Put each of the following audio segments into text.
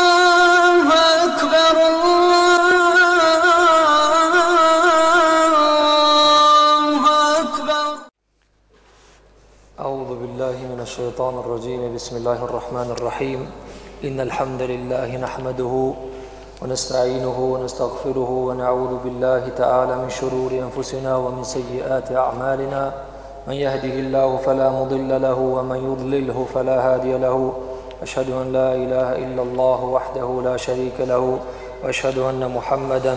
الله أكبر الله أكبر أعوذ بالله من الشيطان الرجيم بسم الله الرحمن الرحيم إن الحمد لله نحمده ونستعينه ونستغفره ونعوذ بالله تعالى من شرور أنفسنا ومن سيئات أعمالنا من يهده الله فلا مضل له ومن يضلله فلا هادي له أشهد أن لا إله إلا الله وحده لا شريك له وأشهد أن محمدا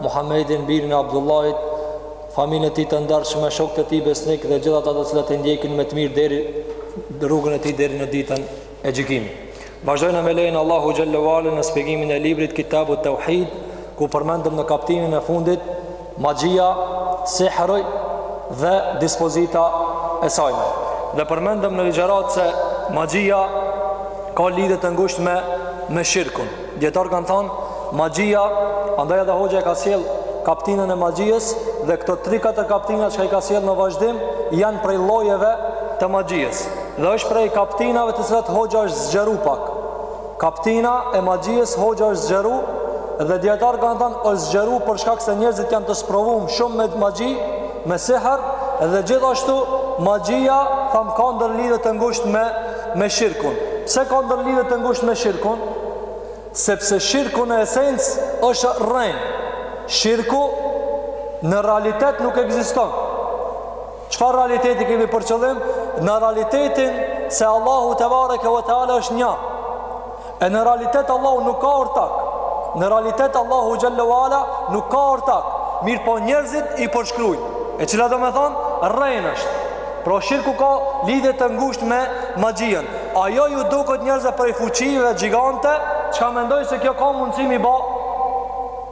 Muhammedin, birin e Abdullahit, familjen e tij të ndershme, shokët e tij besnik dhe gjithë ata të cilët e ndjekin me të mirë deri rrugën e tij deri në ditën e gjykimit. Vazhdojmë me lejen e Allahut xhallahu ala në shpjegimin e librit Kitabut Tauhid, ku përmendëm në kaptinën e fundit magjia, sihri dhe dispozita e saj. Dhe përmendëm në ligjëratë se magjia ka lidhje të ngushtë me me shirkun. Dijetarët kanë thanë, magjia, andaj edhe hoxha e ka sjell kaptinën e magjisë dhe këto 3-4 kaptina çka i ka sjell në vazhdim janë prej llojeve të magjisë. Dhe është prej kaptinave të cilat hoxha është zgjeru pak. Kaptina e magjisë hoxha është zgjeru dhe dijetarët kanë thanë është zgjeru për shkak se njerëzit janë të sprovum shumë me magji, me sihër dhe gjithashtu magjia thamë ka ndërlidhje të ngushtë me me shirkun. Pse ka ndërlidhje të ngushtë me shirkun? Sepse shirku në esencë është rrenë. Shirku në realitet nuk ekziston. Çfarë realiteti kemi për qëllim? Në realitetin se Allahu tebareke ve teala është një. E në realitet Allahu nuk ka ortak. Në realitet Allahu xhallahu ala nuk ka ortak. Mirëpo njerëzit i përshkrujnë. E cila domethonë rrenë është. Pra shirku ka lidhje të ngushtë me magjinë. Ajo ju duket njerëzve prej fuqive gjigante, çka mendojnë se kjo ka mundësi m'i ba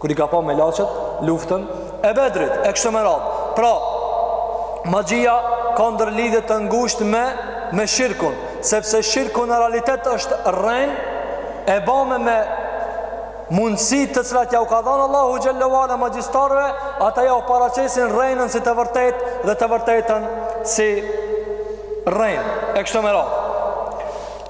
Kur i ka pa melaqet, luftën e Bedrit, e kështu me radhë. Pra, magjia ka ndërlidhje të ngushtë me, me shirkun, sepse shirku në realitet është rrenë e bame me mundësi të cilat ja u ka dhanë Allahu xhallahu ala magjistarëve, ata ja u paraqesin rrenën si të vërtetë dhe të vërtetën si rrenë, e kështu me radhë.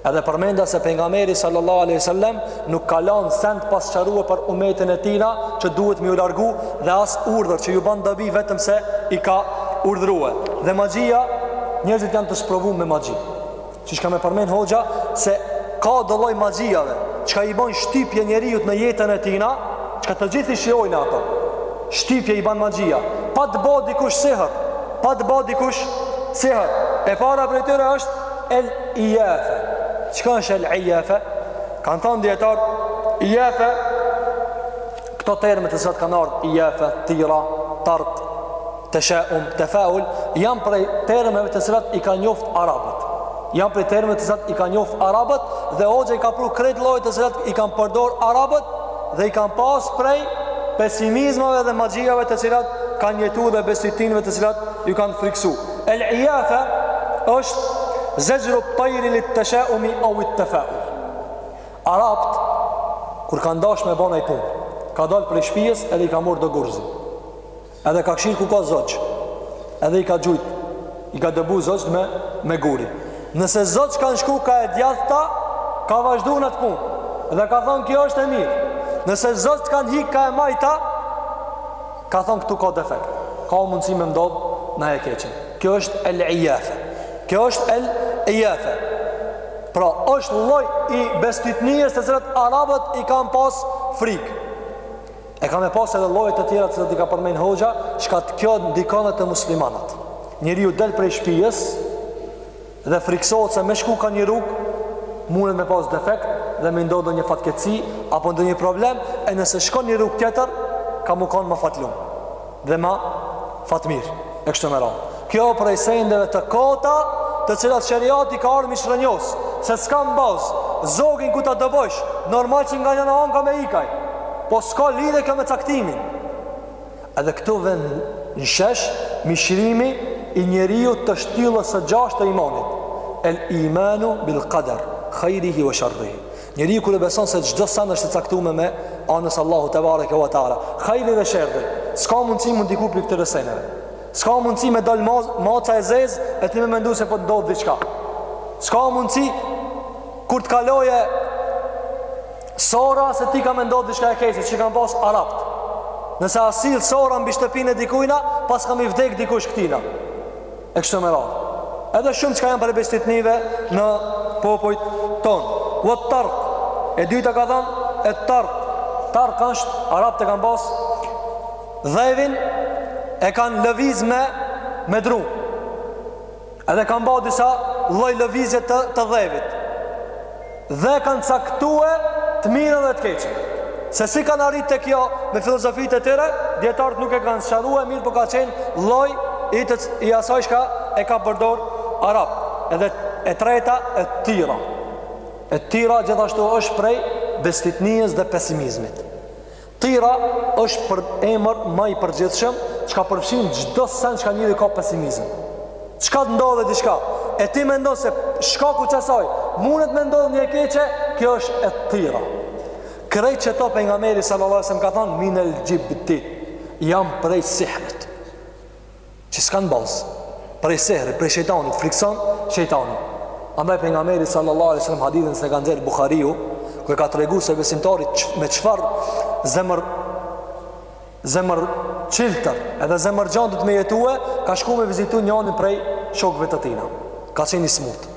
Edhe përmenda se pejgamberi sallallahu alaihi wasallam nuk ka lon send pa sqarue për umetin e tina që duhet m'iu largu dhe as urdhër që ju ban dobi vetëm se i ka urdhërue. Dhe magjia, njerëzit janë të sprovum me magji. Siç ka me përmend hoxha se ka do lloj magjive, çka i ban shtypje njeriut në jetën e tina, çka të gjithë i shijojnë ato. Shtypje i ban magjia. Pa të ba dikush sihër, pa të ba dikush sihër. E para prej tyre është El Ijafe Çka është El Ijafe? Kanë thonë dijetarët Ijafe Këto terme të cilat kanë ardhë Ijafe, Tira, Tark Tesheum, Tefaul Janë prej termeve të cilat i ka njoftë Arabët Janë prej termeve të cilat i ka njoftë Arabët Dhe hoxha i ka pru krejt llojet të cilat i kanë përdor Arabët Dhe i kanë pas prej pesimizmave dhe magjive të cilat kanë jetu dhe besëtytnive të cilat ju kanë friksu. El Iafa është zexhru tajri li teshaumi au i tefaul. Arabt, kur kanë dash me bona i punë, ka dalë prej shpijës edhe i ka morë do gurzë. Edhe ka kshyrë ku ka zogj. Edhe i ka gjujtë. I ka dëbu zogjt me, me guri. Nëse zogjt kanë shku ka e djathta, ka vazhdu n'atë punë. Edhe ka thonë kjo është e mirë. Nëse zogjt kanë hik ka e majta, Ka thonë këtu ka defekt, ka mundësi me ndodhë na e keqen. Kjo është el ijafe. Kjo është el ijafe. Pra është lloj i bestytnijes të cilat arabët i kanë pas frikë. E kanë pas edhe lloje të tjera të cilat i ka përmend hoxha, çka kjo ndikon te muslimanët. Njeriu del prej shpijës, dhe friksohet se me shku ka një rrugë mundet me pas defekt dhe me ndodhë ndonjë fatkeqësi apo ndonjë problem e nëse shkon një rrugë tjetër ka m'u konë ma fatlum dhe ma fatmir e kështu me radhë kjo prej sendeve të kota të cilat sheriati ka ardhë me i shrrënjos se s'kanë bazë zogin ku ta dëbojsh normal që nga njëna anë ka me ikaj po s'ka lidhje kjo me caktimin Edhe këtu vjen në shesh mishërimi i njeriut te shtyllës së gjashtë të imanit, El imanu bil kader, hajrihi va sherrihi. Njeriu kur e beson se çdo send është e caktume me anës Allahu tebareke ve teala, hajri dhe sherri, s'ka mundësi m'u ndiku prej këtyre sendeve. S'ka mundësi me dal maca e zezë e ti me mendu se po të ndodh diçka. S'ka mundësi kur të kaloje Sorra se ty ka me ndodhë diçka e keqe që kanë pas arabt. Nëse u sill sorra mbi shtëpinë e dikujna, pas ka me i vdek dikush këtina. E kështu me radhë. Edhe shumëçka janë prej bestytnive në popujt tonë. Vet-tark. E dyta ka thënë, et-tark. Tarku është, arabt e kanë pas. Dheun e kanë lëviz me, me dru. Edhe kanë ba disa lloj lëvizje të të dheut. Dhe kanë caktue të mirën dhe të keqen. Se si kanë arritë te kjo me filozofitë e tyre, dijetarët nuk e kanë sqarue mirë, po ka qenë lloj i, të, i asaj çka e ka përdor arabi. Edhe e treta et-tira. Et-tira gjithashtu është prej bestytnijës dhe pesimizmit. Tira është për emër ma i përgjithshëm, çka përfshin çdo send çka njeri ka pesimizëm. Çka të ndodhe diçka, e ti mendon se shkaku qasaj, mundet me ndodhë një keqe, kjo është et-tira. Krejt qëto pejgamberi sallallahu alejhi selem ka thonë, minel xhibti, janë prej sihrit. që s'kanë bazë, prej sehrit, prej shejtanit, frikson shejtanin. Andaj pejgamberi sallallahu alaihi sallam hadithin se ka nxjerr Buhariu, ku e ka tregu se besimtari me çfarë zemër, zemër qiltër edhe zemër gjan dut me jetue, ka shku me vizitu njanin prej shokve të tina. Ka qenë i smutë.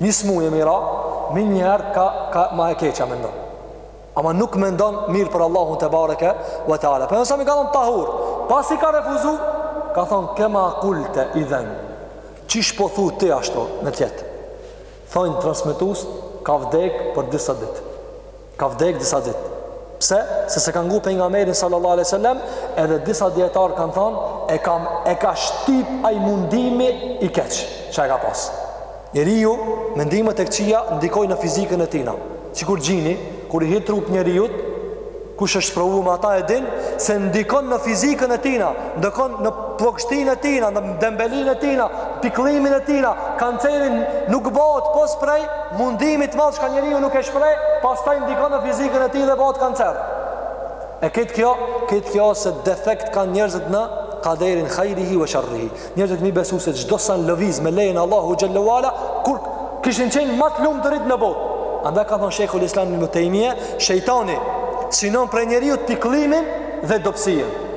Një smuje mi ra, menjëherë ka, ka ma e keqja mendon. Ama nuk mendon mirë për Allahun tebareke ve teala. Për mesa mi ka thonë tahur, pasi ka refuzu, ka thonë kema kulte idhen. Qish po thu ti ashtu le t'jetë? Thonë transmetues, ka vdek për disa ditë. Ka vdek disa dit Pse? Se s'e ka ngu pejgamberin sallallahu aleyhi sallam Edhe disa dijetarë kanë thonë E ka, e ka shtip ai mendimi i keq Që e ka pas Njeriu, mendimet e këqija ndikojnë në fizikën e tina Sikur xhini, kur i hin n'trup njeriut Kush është provu me ata e din Se ndikon në fizikën e tina Ndikon në plogështinë e tina, në dembelinë e tina, pikëllimin e tina, kanceri nuk bëhet pos prej mundimit t'madh që ka njeriu nuk e shpreh, pastaj ndikon në fizikën e tij dhe bëhet kancer. E krejt kjo, krejt kjo se defekt kanë njerëzit në kaderin hajrihi ve sherrihi. Njerëzit mi besu se çdo sen lëviz me lejen Allahut xhelle ve ala, kur kishin qenë ma t'lumturit në botë. Andaj ka thonë Shejhul Islam ibn Tejmije, shejtani synon prej njeriut pikëllimin dhe dobësinë.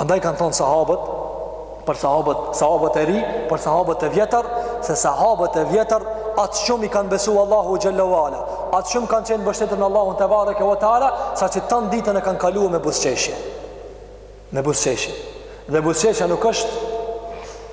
Andaj kanë thonë sahabët, për sahabët, sahabët e ri, për sahabët e vjetër, se sahabët e vjetër aq shumë i kanë besu Allahut xhelle ve ala, aq shumë kanë qenë mbështet në Allahun tebareke ve teala, sa që tanë ditën e kanë kaluë me buzëqeshje. Me buzëqeshje. Dhe buzëqeshja nuk është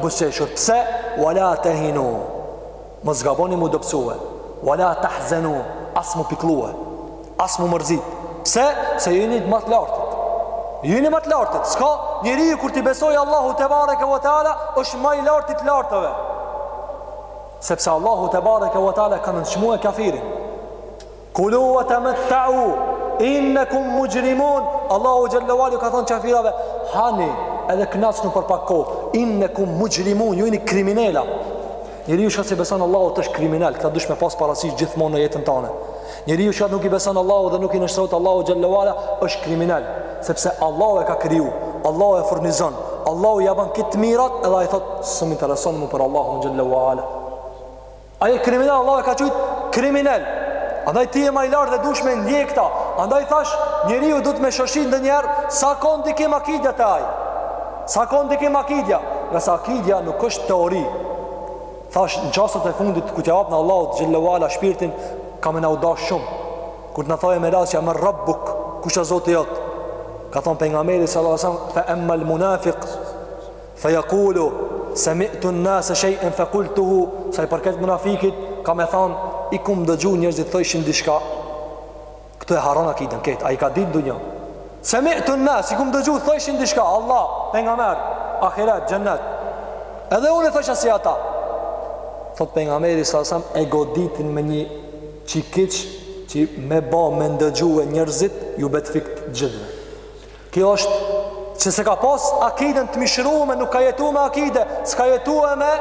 Buzëqeshur, pse? Wa la tehinu, mos gaboni mu dobësue, wa la tahzenu, as mu pikëllue, as mu mërzit. Pse? Se jeni më të lartit. Ju jeni më të lartit. Çka njeriu kur t'i besojë Allahut tebareke ve teala, është më i lartë i të lartëve. Sepse Allahu tebareke ve teala ka nënçmuar kafirin. Kulu wa tamatta'u innakum mujrimun. Allahu xhelle ve ala ju ka thënë kafirave, hani edhe kënaquni për pak kohë. Innakum mujrimun, ju jeni kriminela. Njeriu çka s'i beson Allahut është kriminal, këta dush me pas parasysh gjithmonë në jetën tane. Njeriu çka nuk i beson Allahut dhe nuk i nënshtrohet Allahut xhelle ve ala, është kriminal. Sepse Allahu e ka kriju, Allahu e furnizon, Allahu ia ban krejt t'mirat edhe ai thotë, s'më intereson më për Allahun xhelle ve ala. Ai kriminal Allah e ka qujt kriminal. Andaj ti je më i lart dhe dush me ndje këta. Andaj thash, njeriu duhet me shoshit ndonjëherë sa ka ndikim akidja te ai. Sa ka ndikim akidja? Ngase akidja nuk është teori. Thash, në çastet e fundit kur t'ja apna Allahut xhelle ve ala shpirtin, ka me na u dash shumë. Kur të na thojnë melaqja men Rabbuk, kush është Zoti jot? Ka thon pejgamberi sallallahu alajhi wasallam, "Fa amma al-munafiq Fe jakulu, semitu nase shejen fe kultuhu, sa i përket munafikit, ka me thanë, i kum dëgju njerëzit thojshin diçka, këtu e harron akiden krejt, ai ka ditë dunja, semitu nase i kum dëgju thojshin diçka, Allah, pejgamber, ahiret, xhennet, edhe unë e thojsha si ata, thot pejgamberi, salallahu alejhi ve selem, e goditin me një çekiç, që me ba me ndëgjue njerëzit, ju be t'fikt gjithve. Kjo është që s'e ka pas akiden të mishrume, nuk ka jetu me akide, s'ka jetue me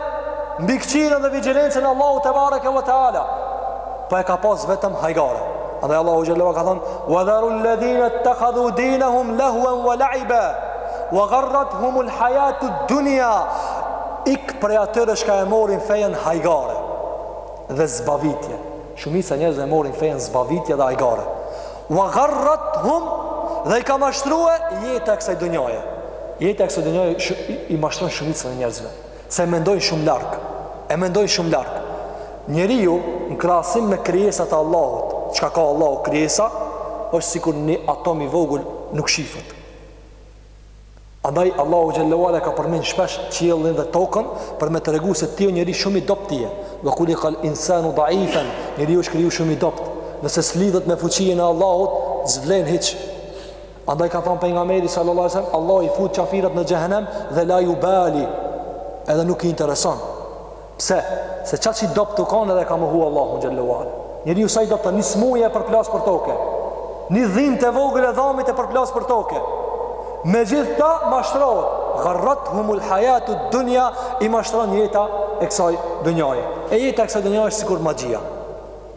mbikëqyrjen dhe vigjilencën e Allahut tebareke ve teala, po e ka pas vetëm hajgare. Andaj Allahu xhelle ve ala ka thonë, wa dharu ledhine ttekhadhu dinahum lehuen wa laiben, wa gharrathumul hajatu dunja, ik prej atyre çka e morin fejen hajgare dhe zbavitje. Shumica e njerëzve e morin fejen zbavitje dhe hajgare. Wa gharrathum dhe i ka mashtrue jeta e kësaj dunjaje. Jeta e kësaj dunjaje sh, i, i mashtron shumicën e njerëzve, se mendojnë shumë larg. E mendojnë shumë larg. Njeriu në krahasim me krijesat e Allahut, çka ka Allahu krijesa, është sikur një atom i vogël nuk shifet. Andaj Allahu xhelle ve ala ka përmend shpesh qiellin dhe tokën për me tregu se ti o njeri shumë i dobët je. Wa khuliqal insanu da'ifan, njeriu është kriju shumë i dobët. Nëse s'lidhet me fuqinë e Allahut, s'vlen hiç. Andaj ka thënë pejgamberi sallallahu alajhi wasallam, Allahu i fut qafirat në xhehenem dhe la yubali. Edhe nuk i intereson. Pse? Se qaq i dopt tu kanë edhe e ka mohu Allahun xhelle uala. Njeriu sa i dopt një smuje e përplas për toke. Një dhimt e vogël e dhamit e përplas për toke. Megjithëta mashtrohet. Gharrathumul hayatu dunya i mashtron jeta e kësaj dënjaje. E jeta e kësaj dënjaje është sikur magjia.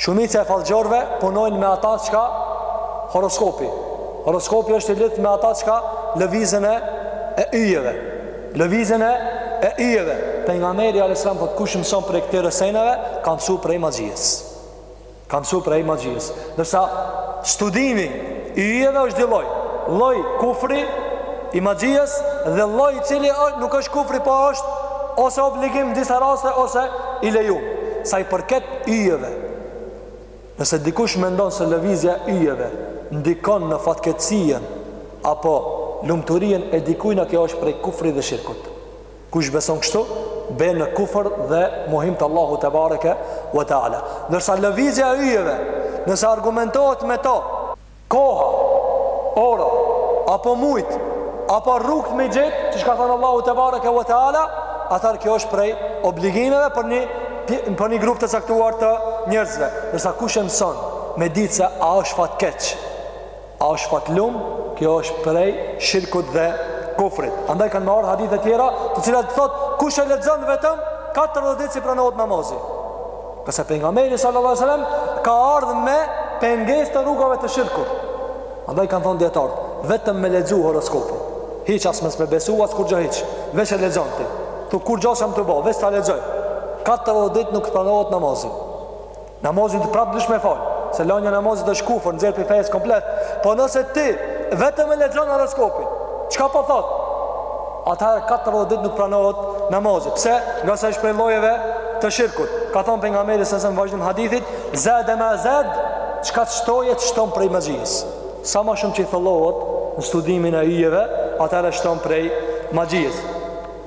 Shumica e fallxhorëve punojnë me ata çka horoskopi. Horoskopi është i lidht me ata çka lëvizjen e yjeve. Lëvizjen e yjeve. Pejgamberi alayhis salam thotë kush mëson prej këtyre senave, ka mësu prej magjisë. Ka mësu prej magjisë. Ndërsa studimi I yjeve është dy lloj, lloj kufri i maxhies dhe lloj i cili nuk është kufri po është ose obligim në disa raste ose i lejum. Sa i përket yjeve, nëse dikush mendon se lëvizja e yjeve ndikon në fatkeqësinë apo lumturien e dikujna kjo është prej kufrit dhe shirkut. Kush beson kështu, ben në kufër dhe mohim të Allahut tebareke ve teala. Ndërsa lëvizja e yjeve, nëse argumentohet me to, koha, ora, apo mujt, apo rrugët me gjet, qysh ka thënë Allahu tebareke ve teala, atëherë kjo është prej obligimeve për një për një grup të caktuar të njerëzve. Ndërsa kush e mëson me ditë se a është fatkeq, A është fatlum? Kjo është prej shirkut dhe kufrit. Andaj kanë me ardhë hadithe tjera, të cilat thotë kush e lexon vetëm 40 ditë s'i pranohet namazi. Se pejgamberi sallallahu alaihi wasallam ka ardhë me pengesë të rrugave të shirkut. Andaj kanë thonë dijetarët, vetëm me lexu horoskopin. Hiq as mos me besu, as kurgjo hiq. Veç e lexon ti. Thu kurgjo s'jam tu bo, veç ta lexoj. 40 ditë nuk t'pranohet namazi. Namazin ti prap duhesh me fal, se lënia e namazit është kufër, nxjerr prej fesë komplet. Po nëse ti vetëm e lexon horoskopin, çka po thot? Atëherë 40 ditë nuk pranohet namazi. Pse? Ngase është prej llojeve të shirkut. Ka thënë pejgamberi sa në vazhdim t'hadithit, "Zade ma zad, çka të shtoje të shton prej magjisë." Sa më shumë që i thollohet në studimin e yjeve, atëherë shton prej magjisë.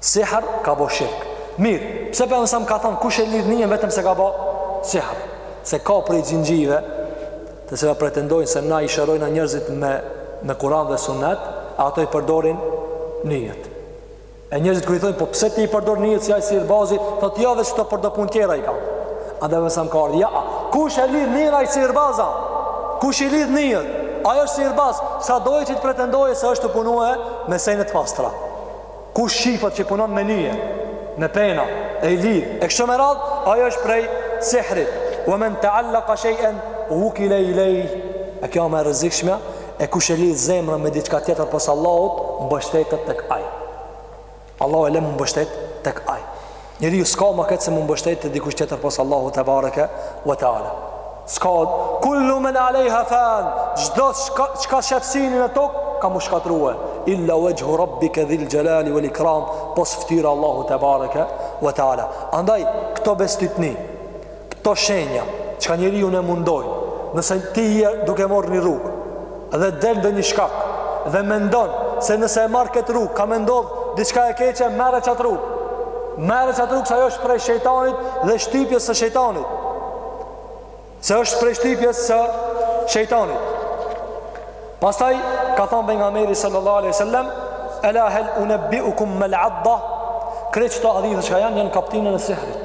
Sihr ka bo shirk. Mir, pse pejgamberi sa ka thon kush e lidh nyjen vetëm se ka bo sihr. Se ka prej xhinxhijve të cilat pretendojnë se na i shërojmë njerëzit me me Kur'an dhe Sunet, e ata i përdorin nyjet. E njerëzit kur i thonë po pse ti i përdor nyjet si ai sihirbazi, thotë jo veç këto për do punë tjera i kam. Andaj sa ka ardhur, ja, kush e lidh nyjen ai sihirbaz a? Kush i lidh nyjet? Ai është sihirbaz, sado që të pretendojë se është tu punu me sene të pastra. Kush shifet që punon me nyje, me pena, e i lidh, e kështu me radhë, ajo është prej sihrit. Wa men ta'allaqa shay'an wukila ilayh. E kjo më e rrezikshmja, e kush e lidh zemrën me diçka tjetër pos Allahut, mbështetet tek ai. Allahu e lë me u mbështet tek ai. Njeriu s'ka ma keq se me u mbështet te dikush tjetër pos Allahut tebareke ve teala. S'ka kullu men alejha fan, gjithçka shef syni në tok ka me u shkatërru. Illa wajhu rabbika dhil jalali wal ikram, pos ftyra e Allahut tebareke ve teala. Andaj këto bestytni Këto shenja, çka njeriun e mundojnë, nëse ti je duke marrë një rrugë, dhe del ndonjë shkak, dhe mendon se nëse e marr këtë rrugë, ka me m'ndodh diçka e keqe, merre qat rrugë. Merre qat rrugë, se ajo është prej shejtanit dhe shtypjes së shejtanit. Se është prej shtypjes së shejtanit. Pastaj, ka thonë pejgamberi sallallahu aleyhi sallam, Ela hel unebbiukum mel'adhu, krejt këto hadithe çka janë, janë kaptinën e sihrit.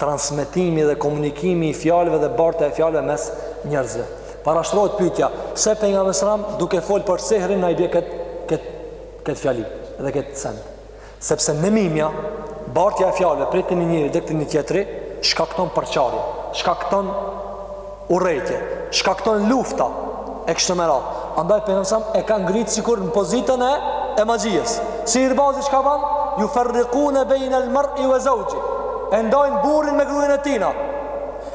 transmetimi dhe komunikimi i fjalëve dhe bartja e fjalëve mes njerëzve. Parashtrohet pyetja, pse pejgamberi sallam duke fol për sehrin na i bie kët kët kët fjali dhe kët send. Sepse nemimja, bartja e fjalëve prej te një njëri deri te një tjetri shkakton përçarje, shkakton urrejtje, shkakton lufta e kështu me radhë. Andaj pejgamberi sa e ka ngrit sikur në pozitën e e magjisë. Sihirbazi çka bën? Jufarriqune bejnel mar'i wa zawjih. E ndajnë burrin me gruen e tina.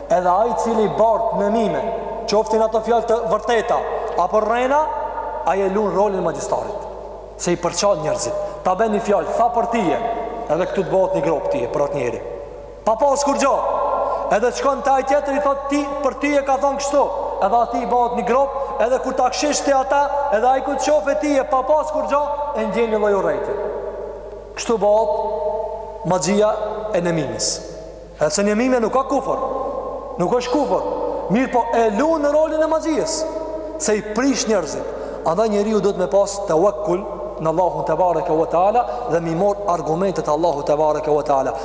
Edhe ai i cili bart nemime, qoftin ato fjalë të vërteta apo rrena, ai e lun rolin e magjistarit. Se i përçan njerëzit. Ta bën një fjalë, tha për tije. Edhe këtu të bëhet një grop tije për atë njeri. Pa pas kurgjo Edhe shkon te ai tjetri i thot ti Për ti e ka thonë kështu Edhe atij i bëhet një grop Edhe kur ta shifsh ti ata Edhe ai kur të shofe tije pa pas kurgjo E ndjeni lloj urrejtje Kështu bëhet Magjia e nemimes Edhe se nemime nuk ka kufër Nuk është kufër Mirëpo e lun rolin e magjis Se i prish njerëzit Andaj njeriu duhet me pas tevekkul në Allahun tebareke ve teala dhe m'i marr argumentet e Allahut tebareke ve teala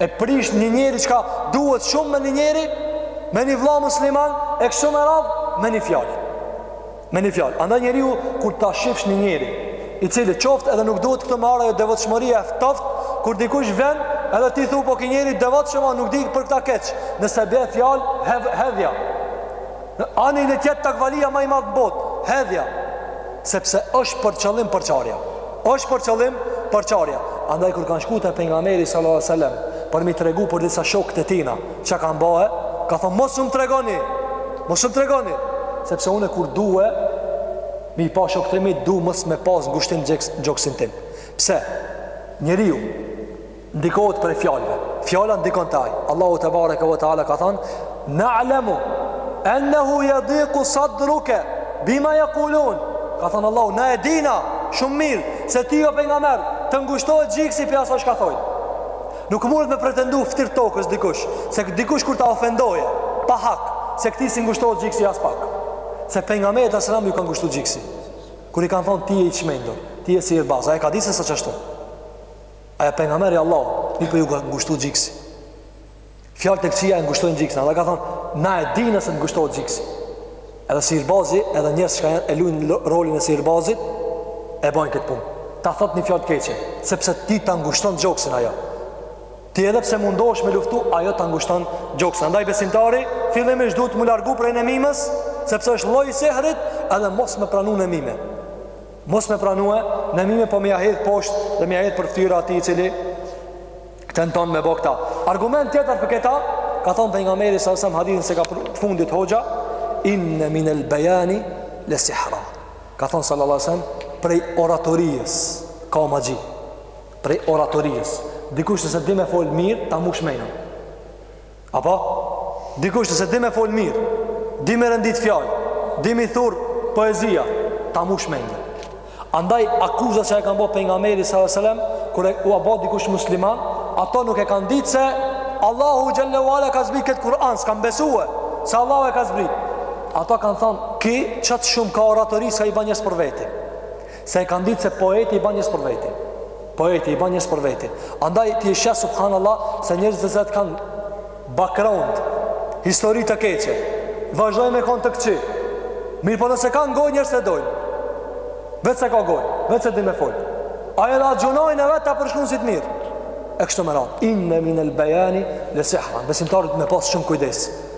e prish një njeri çka duhet shumë me një njeri, me një vla musliman, e kështu me radhë, me një fjalë. Me një fjalë. Andaj njeriu, kur ta shifsh një njeri, i cili qoftë edhe nuk duhet këtë marrë devotshmëria e ftoftë, kur dikush vjen, edhe ti thu po ky njeri i devotshëm, nuk di për këta keq, nëse bjen fjalë, hedh, hedhja. Ani le të jetë takvalia ma i madh n'botë, hedhja. Sepse është për qëllim përçarja. Është për qëllim përçarja. Andaj kur kanë shkuar te pejgamberi sallallahu alajhi wasallam për m'i tregu për disa shokë të tina, çka kanë bë, e ka thonë mos um tregoni. Mos um tregoni, sepse unë kur due m'i pa shokët e mi, du mos me pas ngushtim n'gjoksin tim. Pse? Njeriu Ndikohet prej fjalëve. Fjala ndikon te ai. Allahu tebareke ve teala ka thënë: "Na'lamu annahu yadiqu sadruka bima yaqulun." Ka thënë Allahu, "Na e dina shumë mirë se ti o pejgamber të ngushtohet gjiksi prej asaj çka thonë." Nuk mundet me pretendu n'ftir t'tokës dikush se dikush kur ta ofendoje pa hak se këtij s'i ngushtohet gjiksi as pak. Se pejgamberi sallallahu alajhi wasallam ju ka ngushtu gjiksi. Kur i kanë thonë ti je i çmendur, ti je sihirbaz, ai e ka ditë se s'asht ashtu. Ai pejgamber i Allahut po ju ka ngushtu gjiksi Fjalët e këqia e ngushtojnë gjiksin Andaj ka thonë Na e dina se të ngushtohet gjiksi Edhe sihirbazi Edhe njerëz çka e lujnë rolin e sihirbazit E bojnë këtë punë Ta thotë një fjalë të keqe Sepse ti ta ngushton gjoksin ajo Ti edhe pse mundosh me luftu Ajo ta ngushton gjoksin Andaj besimtari Fillimisht duhet m'u largu prej nemimes Sepse është lloj i sehrit Edhe mos me pranu nemime Mos me pranu nemime po me ja hedhë poshtë dhe me ja hedhë për ftyra atij i cili tenton me bë këta. Argument tjetër për këta, ka thonë pejgamberi sallallahu alesem hadithin që e ka t'fundit hoxha, inne minel bejani le sihra. Ka thonë sallallahu alesem, prej oratorijës, ka magji, prej oratorijës, dikush nëse di me folë mirë, ta mush menjen. Apo? Dikush nëse di me folë mirë, di me rendit fjalë, di me thurë poezia, ta mush mendje. Andaj, akuza që e kanë bo Pejgamberit s.a.s. Kur u bo dikush musliman, ato nuk e kanë ditë se Allahu xhele ve ala ka zbrit këtë Kur'an, s'kanë besue, se Allahu e ka zbrit. Ato kanë thonë, ky qaq shumë ka oratori, saqë i ban njerëz për veti. Se e kanë ditë se poeti i ban njerëz për veti. Poeti i ban njerëz për veti. Andaj ti e shë subhanallah se njerëz dhe sot kanë background, histori të keqe. Vazhdojnë me kanë të këqij. Mirëpo nëse kanë gojë njerëzit e dojnë. Veç se ka gojë, veç se di me folë. A edhe a gjunojnë e vetë ta përshkunë si të mirë. E kështu me radhë. Inne minel bejani le sihra. Besimtarët me pasë shumë kujdes.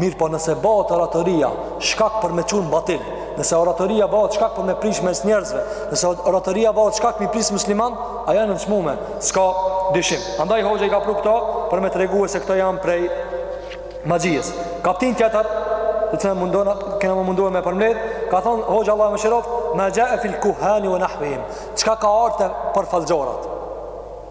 Mirëpo nëse bëhet oratoria shkak për me çu në batil, nëse oratoria bëhet shkak për me prish mes njerëzve, nëse oratoria bëhet shkak me prish musliman, ajo e nënçmume, s'ka dyshim. Andaj hoxha i ka pru këto për me tregue se këto janë prej magjisë. Kaptin tjetër, të cilën mundona, kena me u mundue me përmledh, ka thonë hoxha Allahu e mëshiroft, ma xhae fil kuhani ve nahvihim, çka ka ardhë për fallxhorët.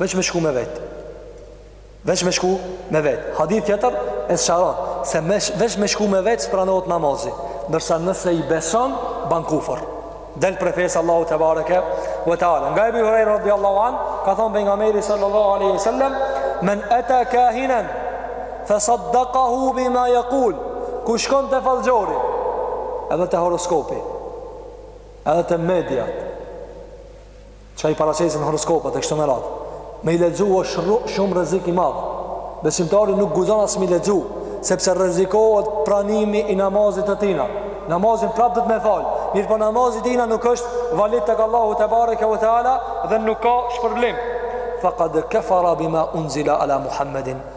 Veç me shku me vet. Veç me shku me vet. Hadith tjetër e sqaron se veç me shku me vet s'pranohet namazi. Ndërsa nëse i beson ban kufër. Del prej fesë Allahut tebareke ve teala. Nga Ebu Hurajra radhiyallahu an ka thënë pejgamberi sallallahu alaihi wasallam men ata kahinan fa saddaqahu bima yaqul kush shkon te fallxhori edhe te horoskopi edhe te mediat që i paraqesin horoskopet e kështu me radhë, me i lexu është shumë rrezik i madh. Besimtari nuk guzon as me i lexu, sepse rrezikohet pranimi i namazit të tina. Namazin prap duhet me falë, mirëpo namazi i tina nuk është valid tek Allahu tebareke ve teala dhe nuk ka shpërblim. Fekad kefera bima unzila ala Muhammedin,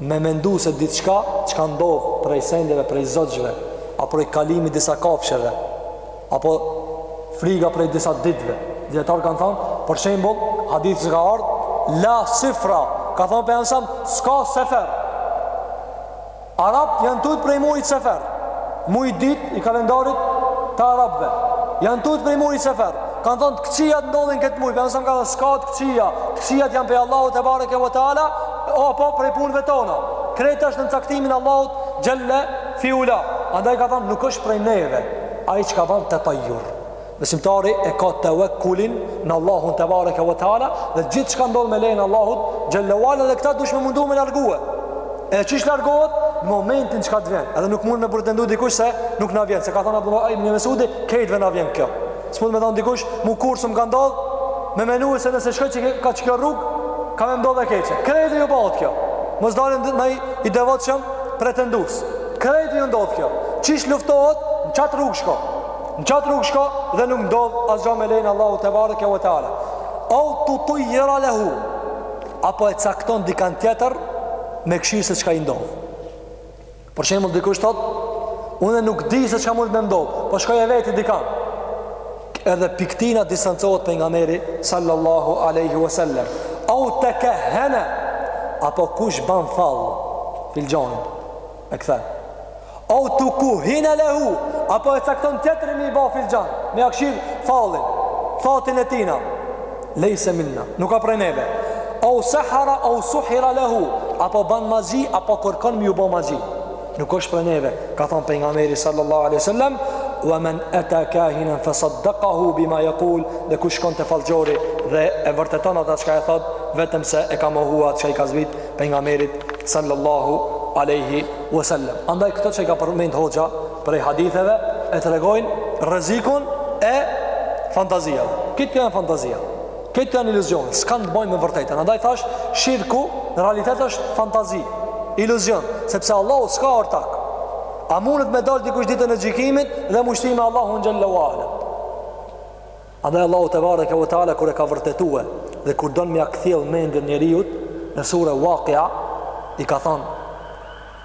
Me mendu se diçka çka ndodh prej sendeve prej zogjve apo prej kalimit disa kafsheve apo friga prej disa ditëve dijetarët kanë thonë për shembull hadith që ka ardhë la sifra ka thonë Pejgamberi s.a.s. s'ka sefer Arabët janë tutë prej mujit sefer muji i dytë i kalendarit të Arabëve janë tutë prej mujit sefer kanë thonë të këqijat ndodhin në këtë muj Pejgamberi s.a.s. ka thonë s'ka të këqija të këqijat janë prej Allahut tebareke ve teala apo prej punëve tona. Krejt është në caktimin e Allahut xhele fi ula. Andaj ka thonë nuk është prej neve. ai çka ban tetajur. Besimtari e ka tevekkulin në Allahun tebareke ve teala dhe gjithçka ndodh me lejen e Allahut xhele ve ala dhe këta duhesh me mundu me largue. E qysh largohet në momentin çka të vjen. Edhe nuk mund me pretendu dikush se nuk na vjen. Se ka thonë Abdullah Ibn Mesudi, krejtve na vjen kjo. S'mund me thonë dikush, mu kurrë s'më ka ndodhë, me menue se nëse shkoj kah qikjo rrugë, ka me ndodhë e keqe. Krejt ju bohet kjo. Mos dalin dhe naj i devotshëm pretendus. Krejt ju ndodhë kjo. Qysh luftohet, në qatë rrugë shko. Në qatë rrugë shko dhe nuk ndodhë asgjo me lejen e Allahut tebareke ve teala. Au tutujjira lehu. Apo e cakton dikan tjetër me kshyrë se çka i ndodhë. Për shembull dikush thot, unë nuk di se çka mun me ndodh, po shkoj e veti dikan. Edhe pi ktina distancohet pejgamberi sallallahu alaihi wasallam. Au takahhana apo kush ban fall, filxhanin e kthe. Au tukuhina lahu apo e cakton tjetrin me i ba filxhan, me ja kshyr fallin, fatin e tina. Lejse minna, nuk a prej neve. Au sahara au suhira lehu, apo ban magji apo kërkon me ju bo magji. Nuk është prej neve, ka thonë pejgamberi sallallahu alaihi wasallam, "Wa man ata kahinan fa saddaqahu bima yaqul", dhe kush shkon te fallxhori dhe e vërteton atë çka e thot, vetëm se e ka mohua çka i ka zbrit pejgamberit sallallahu alaihi wasallam. Andaj këto çka i ka përmend hoxha prej haditheve e tregojnë rrezikun e fantazia. Krejt janë fantazia. Krejt janë iluzion. S'kanë të bojnë me të vërtetën. Andaj thash, shirku në realitet është fantazi. Iluzion. Sepse Allahu s'ka ortak. A mundet me dalë dikush ditën e gjikimit dhe mu shty me Allahun xhelle ve ala. Andaj Allahu tebareke ve teala kur e ka vërtetue dhe kur don me ja kthjell mendjen njeriut në sure Wakia i ka thonë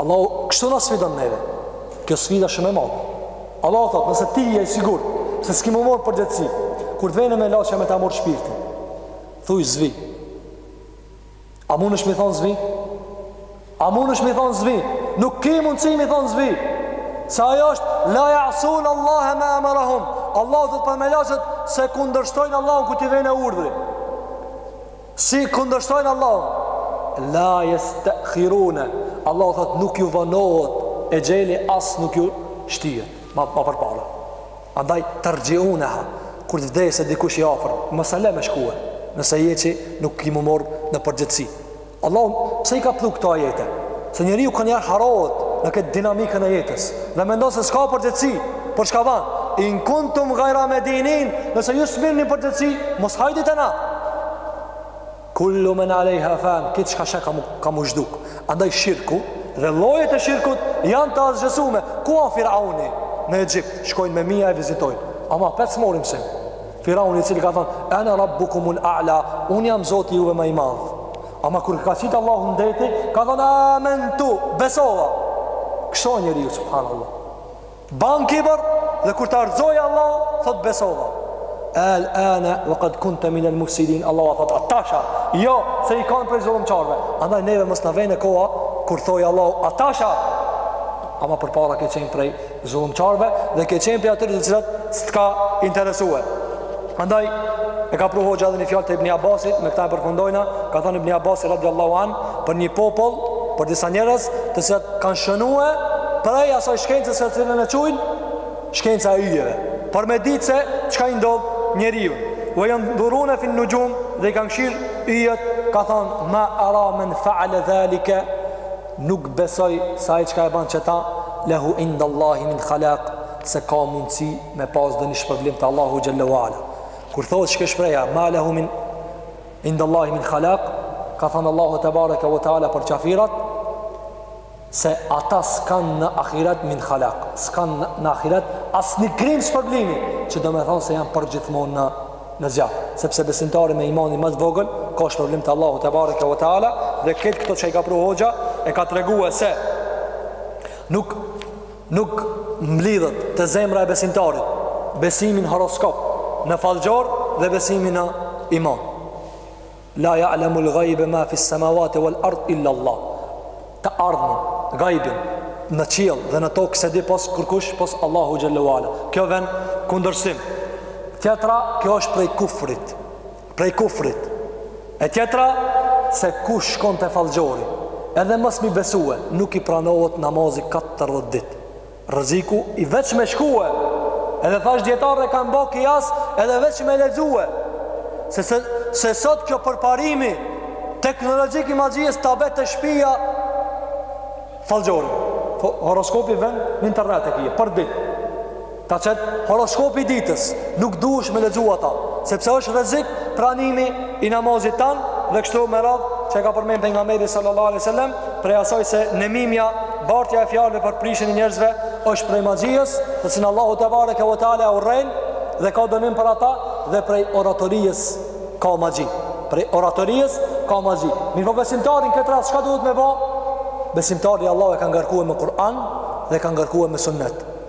Allahu kështu na sfidon neve. Kjo sfida shumë e madhe. Allahu thotë, nëse ti je i sigurt se s'ki mu morr n'përgjegjësi, kur të vjen melaqja me ta marr shpirtin. Thuj s'vi. A munesh me i thonë s'vi? A munesh me i thonë s'vi? Nuk ki mundësi me i thonë s'vi. Se ajo është la ya'sun Allah ma amarahum. Allahu thotë për melaqet s'e kundërshtojnë Allahun kur t'i vjen urdhri. S'e kundërshtojnë Allahun. La yastakhiruna. Allahu thot nuk ju vonohet exheli as nuk ju shtyhet ma, ma përpara. Andaj tarjiunaha kur të vdesë dikush i afër, mos e le me shkue. Nëse je që nuk ki mu morr në përgjegjësi. Allahu pse i ka pru këto ajete? Se njeriu kanjëherë harrohet në këtë dinamikën e jetës dhe mendon se s'ka përgjegjësi për çka ban, in kuntum gajra medinin, nëse ju s'mirreni n'përgjegjësi, mos hajdi te na. Kullu men alejha fan, krejt çka sheh ka mu zhduk. Andaj shirku dhe llojet e shirkut janë të asgjësume. Ku a firauni në Egjipt, shkojnë me mija e vizitojnë. Ama, pse s'morrim mësim. Firauni i cili ka thonë, ene rabbukumul a'la, unë jam zoti juve ma i madhë. Ama kur ka qitë Allahu në det, ka thonë amentu, besova. Kështu njeriu, subhanallah. Ban kibër, dhe kur ta rrxojë Allahu, thotë besova. El ane, ve kad kunte minel mufsidin, Allahu i thotë, a tash a, jo, se je kanë prej zullumqarëve. Andaj neve mos na vjen koha, kur thotë Allahu, a tash a, ama përpara ke qenë prej zullumqarëve dhe ke qenë prej atyre të cilët s'të ka interesue. Andaj, e ka pru hoxha edhe një fjalë të Ibni Abbasit, me këtë e përfundojna, ka thonë Ibni Abbasit radiallahu anhu, për një popull, për disa njerëz, të cilët kanë shënue, prej asaj shkencës së cilën e qujnë, shkenca e yjeve. Për me ditë se, çka i ndodh njeriut. Ve jandhurune fin nuxhum, dhe i kanë kshyrë yjet, ka thonë, ma ara men faale dhalike, Nuk besoj se ai çka e ban qëta lehu inda Allahi min khalaq se ka mundësi me pas donji shpërblim te Allahu Xhelle wa Ala. Kur thotë shke shprehja, ma lehu inda Allahi min khalaq, ka thënë Allahu tebareke ve teala për qafirat, se ata s'kan në ahiret min khalak, s'kan në ahiret asnjë grimë shpërblimi, që do me thonë se janë përgjithmonë në në zjarr, sepse besimtari me imanin më të vogël ka shpërblim te Allahu tebareke ve teala dhe këtë këto që i ka pru hoxha e ka treguar se nuk nuk mblidhet te zemra e besimtarit besimi n'horoskop në fallxhor dhe besimi në iman. La ya'lamu al-ghayba ma fi as-samawati wal-ard illa Allah. Të ardhmen, gajbin, në qiell dhe në tokë s'e di pos kërkush pos Allahu xhelle ve ala. Kjo vjen n'kundërshtim. Tjetra, kjo është prej kufrit. Prej kufrit. E tjetra, se kush shkon te fallxhori, edhe mos me i besue, nuk i pranohet namazi 40 ditë. Rreziku i veç me shkue Edhe thash dijetarët e kanë bo kijas Edhe veç me lexue Se, se, se sot kjo përparimi Teknologjik i magjies Ta bje te shpia Fallxhori po, Horoskopi vjen në internet e kije Për dit Ta qet horoskopin e ditës Nuk duhesh me lexu ata Sepse është rrezik pranimi i namazit tanë Dhe kështu me radhë Që e ka përmend Pejgamberi sallallahu alejhi ve sellem prej asaj se nemimja bartja e fjalëve për prishjen e njerëzve është prej magjisë, të cilën Allahu tebareke ve teala e urren dhe ka dënim për ata dhe prej oratorisë ka magji. Prej oratorisë ka magji. Mirëpo besimtari në këtë rast çka duhet me bë? Besimtari Allahu e ka ngarkuar me Kur'an dhe e ka ngarkuar me sunnet.